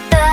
night